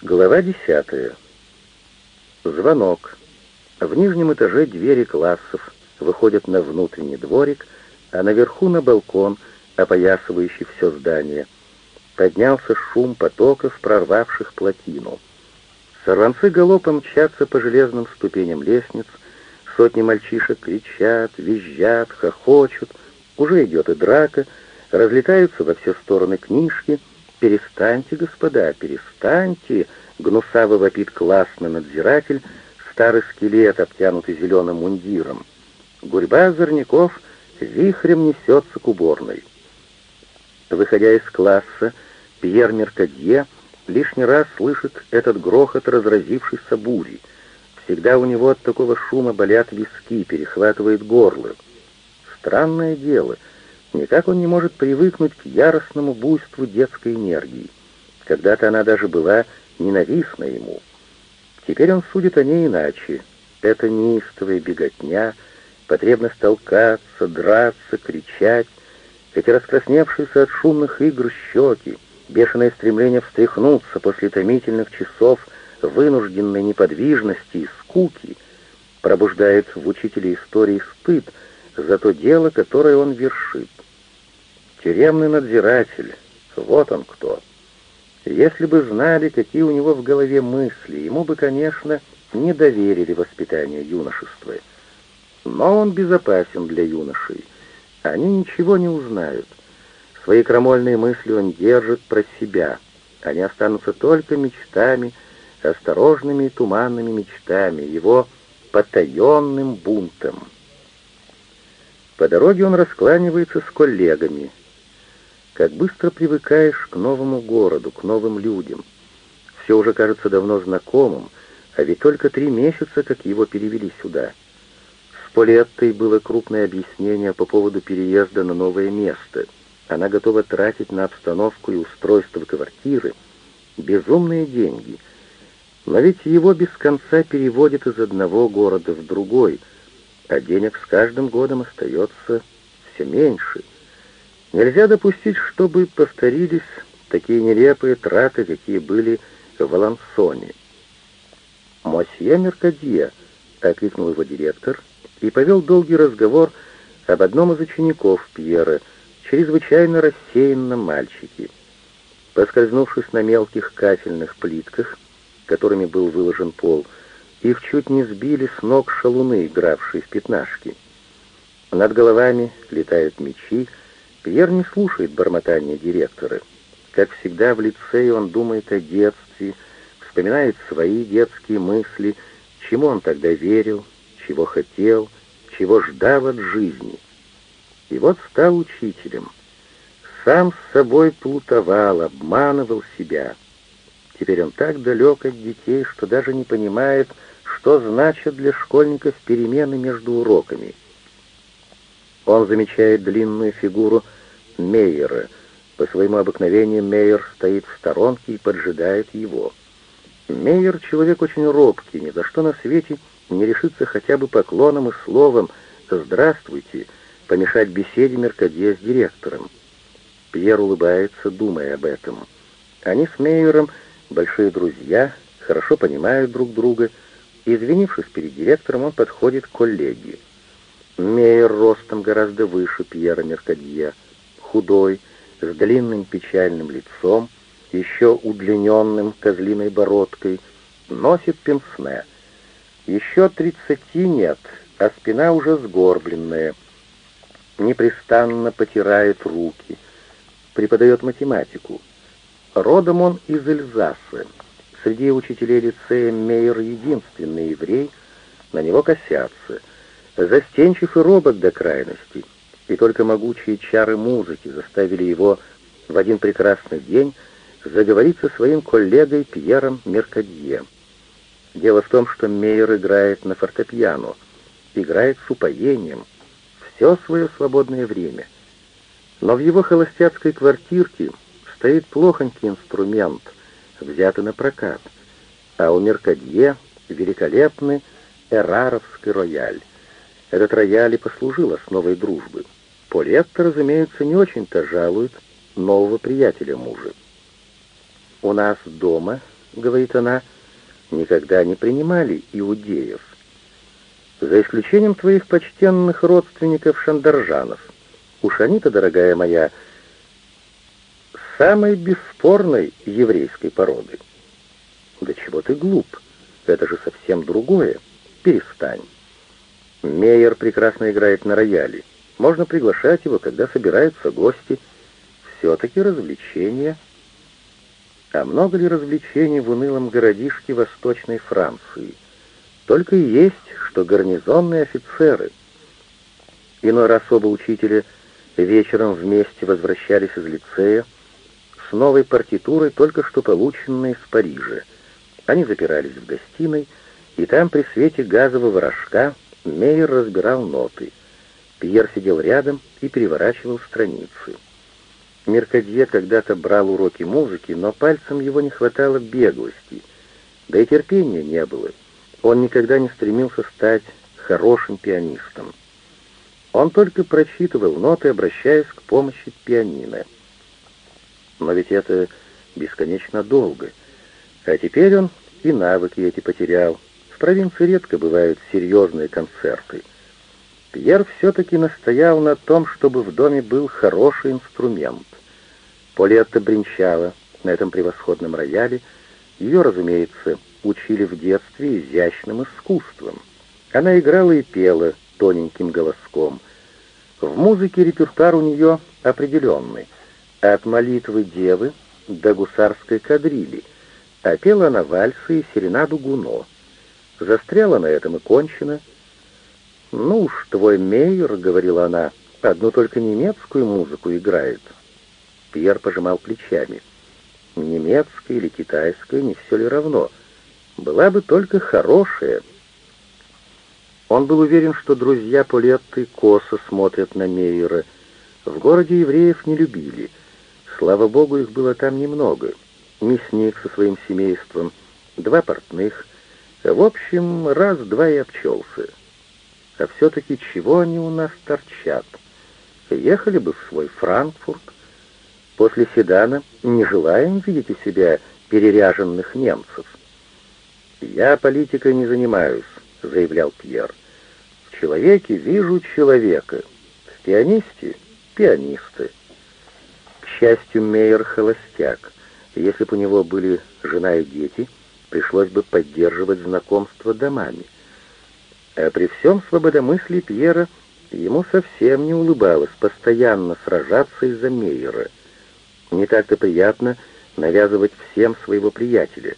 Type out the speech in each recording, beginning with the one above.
Глава десятая. Звонок. В нижнем этаже двери классов выходят на внутренний дворик, а наверху на балкон, опоясывающий все здание. Поднялся шум потоков, прорвавших плотину. Сорванцы галопом мчатся по железным ступеням лестниц, сотни мальчишек кричат, визжат, хохочут, уже идет и драка, разлетаются во все стороны книжки. «Перестаньте, господа, перестаньте!» — гнусаво вопит классный надзиратель, старый скелет, обтянутый зеленым мундиром. Гурьба озорников вихрем несется к уборной. Выходя из класса, Пьер Меркадье лишний раз слышит этот грохот разразившейся бури. Всегда у него от такого шума болят виски, перехватывает горло. Странное дело, никак он не может привыкнуть к яростному буйству детской энергии. Когда-то она даже была ненавистна ему. Теперь он судит о ней иначе. Это неистовая беготня, потребность толкаться, драться, кричать, эти раскрасневшиеся от шумных игр щеки, бешеное стремление встряхнуться после томительных часов вынужденной неподвижности и скуки пробуждает в учителе истории стыд за то дело, которое он вершит. Тюремный надзиратель, вот он кто. Если бы знали, какие у него в голове мысли, ему бы, конечно, не доверили воспитанию юношества. Но он безопасен для юношей. Они ничего не узнают. Свои крамольные мысли он держит про себя. Они останутся только мечтами, осторожными и туманными мечтами, его потаенным бунтом. По дороге он раскланивается с коллегами, как быстро привыкаешь к новому городу, к новым людям. Все уже кажется давно знакомым, а ведь только три месяца, как его перевели сюда. С Полеттой было крупное объяснение по поводу переезда на новое место. Она готова тратить на обстановку и устройство квартиры безумные деньги. Но ведь его без конца переводят из одного города в другой, а денег с каждым годом остается все меньше — Нельзя допустить, чтобы повторились такие нелепые траты, какие были в Алансоне. «Мосье Меркадье», — окликнул его директор и повел долгий разговор об одном из учеников Пьера, чрезвычайно рассеянном мальчике. Поскользнувшись на мелких кафельных плитках, которыми был выложен пол, их чуть не сбили с ног шалуны, игравшие в пятнашки. Над головами летают мечи, Пьер не слушает бормотания директора. Как всегда в лицее он думает о детстве, вспоминает свои детские мысли, чему он тогда верил, чего хотел, чего ждал от жизни. И вот стал учителем. Сам с собой плутовал, обманывал себя. Теперь он так далек от детей, что даже не понимает, что значит для школьников перемены между уроками. Он замечает длинную фигуру Мейера. По своему обыкновению Мейер стоит в сторонке и поджидает его. Мейер — человек очень робкий, ни за что на свете не решится хотя бы поклоном и словом «Здравствуйте» помешать беседе Меркадье с директором. Пьер улыбается, думая об этом. Они с Мейером большие друзья, хорошо понимают друг друга. Извинившись перед директором, он подходит к коллеге. Мейер ростом гораздо выше Пьера Меркадье худой, с длинным печальным лицом, еще удлиненным козлиной бородкой, носит пенсне. Еще тридцати нет, а спина уже сгорбленная. Непрестанно потирает руки, преподает математику. Родом он из Эльзаса. Среди учителей лицея Мейер единственный еврей, на него косятся. Застенчив и робот до крайности — и только могучие чары музыки заставили его в один прекрасный день заговорить со своим коллегой Пьером Меркадье. Дело в том, что Мейер играет на фортепиано, играет с упоением, все свое свободное время. Но в его холостяцкой квартирке стоит плохонький инструмент, взятый на прокат, а у Меркадье великолепный эраровский рояль. Этот рояль и послужил основой дружбы. Полетта, разумеется, не очень-то жалует нового приятеля мужа. У нас дома — говорит она, — никогда не принимали иудеев. За исключением твоих почтенных родственников шандаржанов. Уж они-то, дорогая моя, самой бесспорной еврейской породы. Да чего ты глуп? Это же совсем другое. Перестань. Мейер прекрасно играет на рояле. Можно приглашать его, когда собираются гости. Все-таки развлечение. А много ли развлечений в унылом городишке Восточной Франции? Только и есть, что гарнизонные офицеры. Иной раз оба учителя вечером вместе возвращались из лицея с новой партитурой, только что полученной из Парижа. Они запирались в гостиной, и там при свете газового рожка Мейер разбирал ноты. Пьер сидел рядом и переворачивал страницы. Меркадье когда-то брал уроки музыки, но пальцем его не хватало беглости, да и терпения не было. Он никогда не стремился стать хорошим пианистом. Он только прочитывал ноты, обращаясь к помощи пианино. Но ведь это бесконечно долго. А теперь он и навыки эти потерял. В провинции редко бывают серьезные концерты. Пьер все-таки настоял на том, чтобы в доме был хороший инструмент. Полетта бренчала на этом превосходном рояле. Ее, разумеется, учили в детстве изящным искусством. Она играла и пела тоненьким голоском. В музыке репертуар у нее определенный. От молитвы девы до гусарской кадрили. А пела она вальсы и серенаду Гуно. Застряла на этом и кончена. «Ну уж, твой Мейер», — говорила она, — «одну только немецкую музыку играет». Пьер пожимал плечами. «Немецкая или китайская, не все ли равно? Была бы только хорошая». Он был уверен, что друзья Полетты косо смотрят на Мейера. В городе евреев не любили. Слава богу, их было там немного. Мясник со своим семейством, два портных — в общем, раз-два и обчелся. А все-таки чего они у нас торчат? Ехали бы в свой Франкфурт. После седана не желаем видеть у себя переряженных немцев. «Я политикой не занимаюсь», — заявлял Пьер. «В человеке вижу человека, в пианисте — пианисты». К счастью, Мейер холостяк. Если бы у него были жена и дети — пришлось бы поддерживать знакомство домами. А при всем свободомыслии Пьера ему совсем не улыбалось постоянно сражаться из-за Мейера. Не так-то приятно навязывать всем своего приятеля.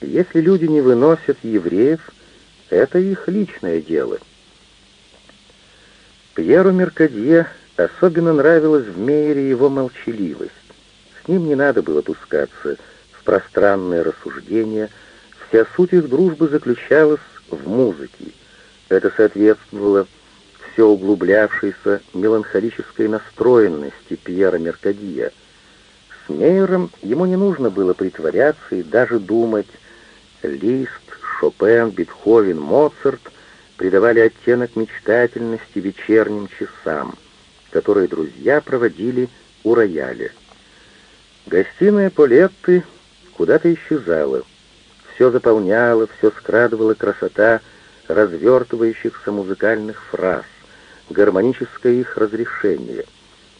Если люди не выносят евреев, это их личное дело. Пьеру Меркадье особенно нравилась в Мейере его молчаливость. С ним не надо было пускаться пространные рассуждения, вся суть их дружбы заключалась в музыке. Это соответствовало все углублявшейся меланхолической настроенности Пьера Меркадия. С Мейером ему не нужно было притворяться и даже думать. Лист, Шопен, Бетховен, Моцарт придавали оттенок мечтательности вечерним часам, которые друзья проводили у рояля. Гостиная Полетты куда-то исчезала. Все заполняло, все скрадывала красота развертывающихся музыкальных фраз, гармоническое их разрешение.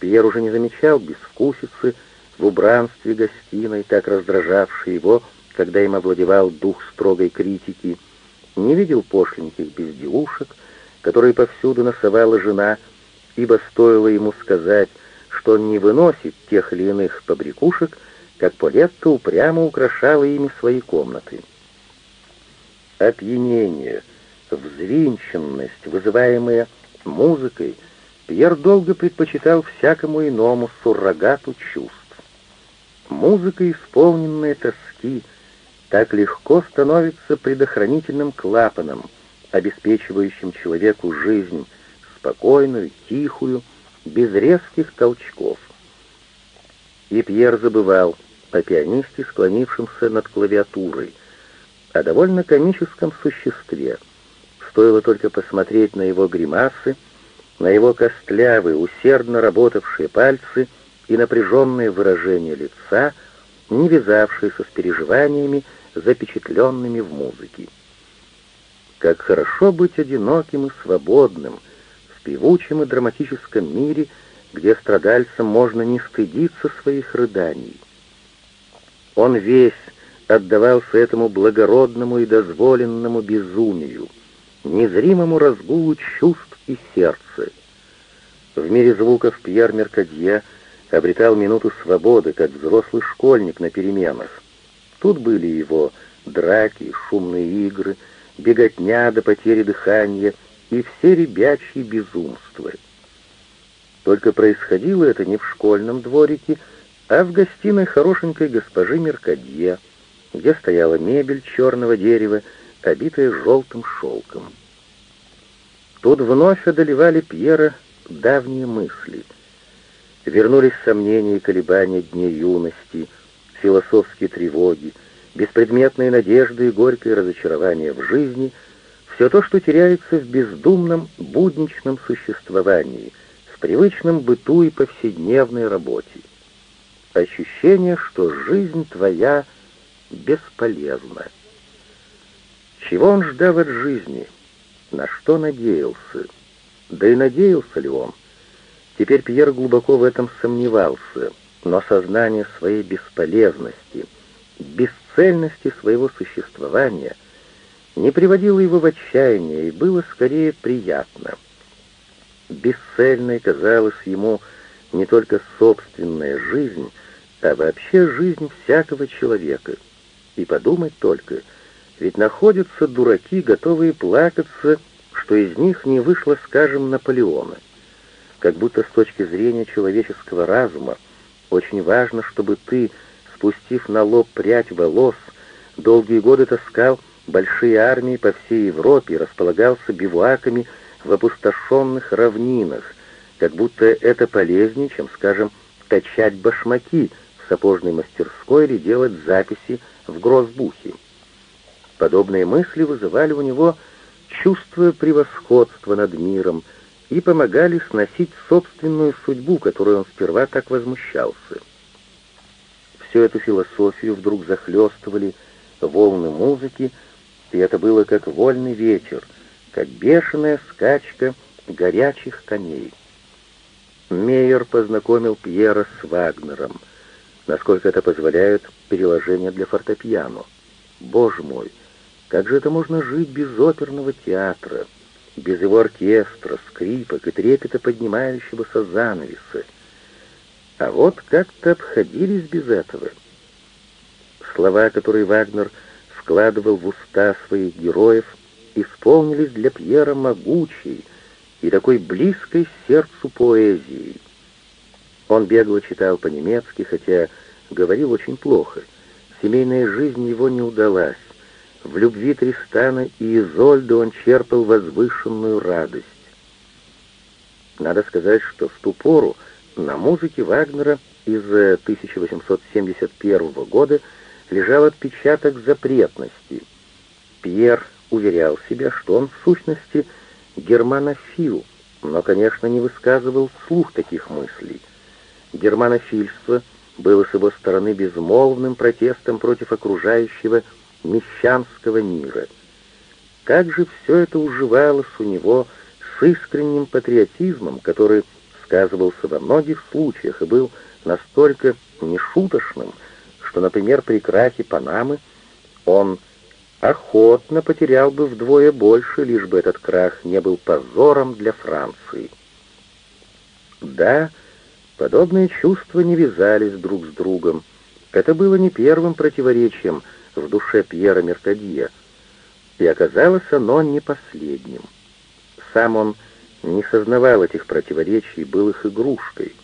Пьер уже не замечал безвкусицы в убранстве гостиной, так раздражавшей его, когда им овладевал дух строгой критики, не видел пошленьких безделушек, которые повсюду носовала жена, ибо стоило ему сказать, что он не выносит тех или иных побрякушек, как Полетта упрямо украшала ими свои комнаты. Опьянение, взвинченность, вызываемые музыкой, Пьер долго предпочитал всякому иному суррогату чувств. Музыка, исполненная тоски, так легко становится предохранительным клапаном, обеспечивающим человеку жизнь спокойную, тихую, без резких толчков. И Пьер забывал, о пианисте, склонившемся над клавиатурой, о довольно комическом существе. Стоило только посмотреть на его гримасы, на его костлявые, усердно работавшие пальцы и напряженное выражение лица, не вязавшееся с переживаниями, запечатленными в музыке. Как хорошо быть одиноким и свободным в певучем и драматическом мире, где страдальцам можно не стыдиться своих рыданий. Он весь отдавался этому благородному и дозволенному безумию, незримому разгулу чувств и сердца. В мире звуков Пьер Меркадье обретал минуту свободы, как взрослый школьник на переменах. Тут были его драки, шумные игры, беготня до потери дыхания и все ребячьи безумства. Только происходило это не в школьном дворике, а в гостиной хорошенькой госпожи Меркадье, где стояла мебель черного дерева, обитая желтым шелком. Тут вновь одолевали Пьера давние мысли. Вернулись сомнения и колебания дней юности, философские тревоги, беспредметные надежды и горькое разочарование в жизни, все то, что теряется в бездумном будничном существовании, в привычном быту и повседневной работе. Ощущение, что жизнь твоя бесполезна. Чего он ждал от жизни? На что надеялся? Да и надеялся ли он? Теперь Пьер глубоко в этом сомневался, но сознание своей бесполезности, бесцельности своего существования не приводило его в отчаяние и было скорее приятно. Бесцельной казалась ему не только собственная жизнь, а вообще жизнь всякого человека. И подумать только, ведь находятся дураки, готовые плакаться что из них не вышло, скажем, Наполеона. Как будто с точки зрения человеческого разума очень важно, чтобы ты, спустив на лоб прядь волос, долгие годы таскал большие армии по всей Европе и располагался бивуаками в опустошенных равнинах, как будто это полезнее, чем, скажем, качать башмаки в сапожной мастерской или делать записи в грозбухе. Подобные мысли вызывали у него чувствуя превосходство над миром, и помогали сносить собственную судьбу, которой он сперва так возмущался. Всю эту философию вдруг захлестывали волны музыки, и это было как вольный ветер, как бешеная скачка горячих коней. Мейер познакомил Пьера с Вагнером, насколько это позволяет переложение для фортепиано. Боже мой, как же это можно жить без оперного театра, без его оркестра, скрипок и трепета поднимающегося занавеса? А вот как-то обходились без этого. Слова, которые Вагнер вкладывал в уста своих героев, исполнились для Пьера могучей и такой близкой сердцу поэзии. Он бегло читал по-немецки, хотя говорил очень плохо. Семейная жизнь его не удалась. В любви Тристана и Изольды он черпал возвышенную радость. Надо сказать, что в ту пору на музыке Вагнера из 1871 года лежал отпечаток запретности. Пьер уверял себя, что он в сущности германофил, но, конечно, не высказывал вслух таких мыслей. Германофильство было с его стороны безмолвным протестом против окружающего мещанского мира. Как же все это уживалось у него с искренним патриотизмом, который сказывался во многих случаях и был настолько нешуточным, что, например, при крахе Панамы он охотно потерял бы вдвое больше, лишь бы этот крах не был позором для Франции. Да, подобные чувства не вязались друг с другом. Это было не первым противоречием — в душе Пьера Меркадье, и оказалось оно не последним. Сам он не сознавал этих противоречий, был их игрушкой.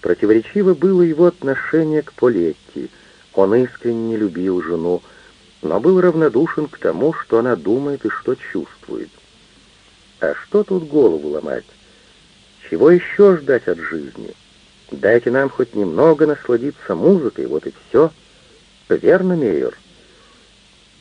Противоречиво было его отношение к Полетти. Он искренне любил жену, но был равнодушен к тому, что она думает и что чувствует. А что тут голову ломать? Чего еще ждать от жизни? Дайте нам хоть немного насладиться музыкой, вот и все. Верно, Мейер?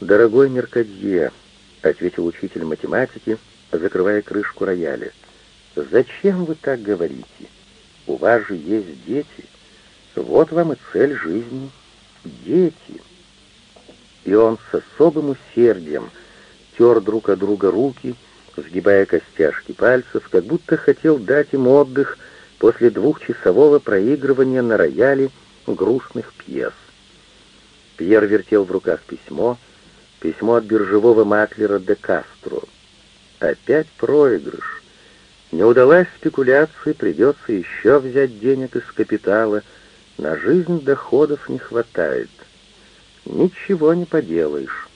«Дорогой Меркадье», — ответил учитель математики, закрывая крышку рояля, — «зачем вы так говорите? У вас же есть дети. Вот вам и цель жизни. дети. И он с особым усердием тер друг от друга руки, сгибая костяшки пальцев, как будто хотел дать им отдых после двухчасового проигрывания на рояле грустных пьес. Пьер вертел в руках письмо, письмо от биржевого маклера де Кастро. Опять проигрыш. Не удалась спекуляция, придется еще взять денег из капитала. На жизнь доходов не хватает. Ничего не поделаешь.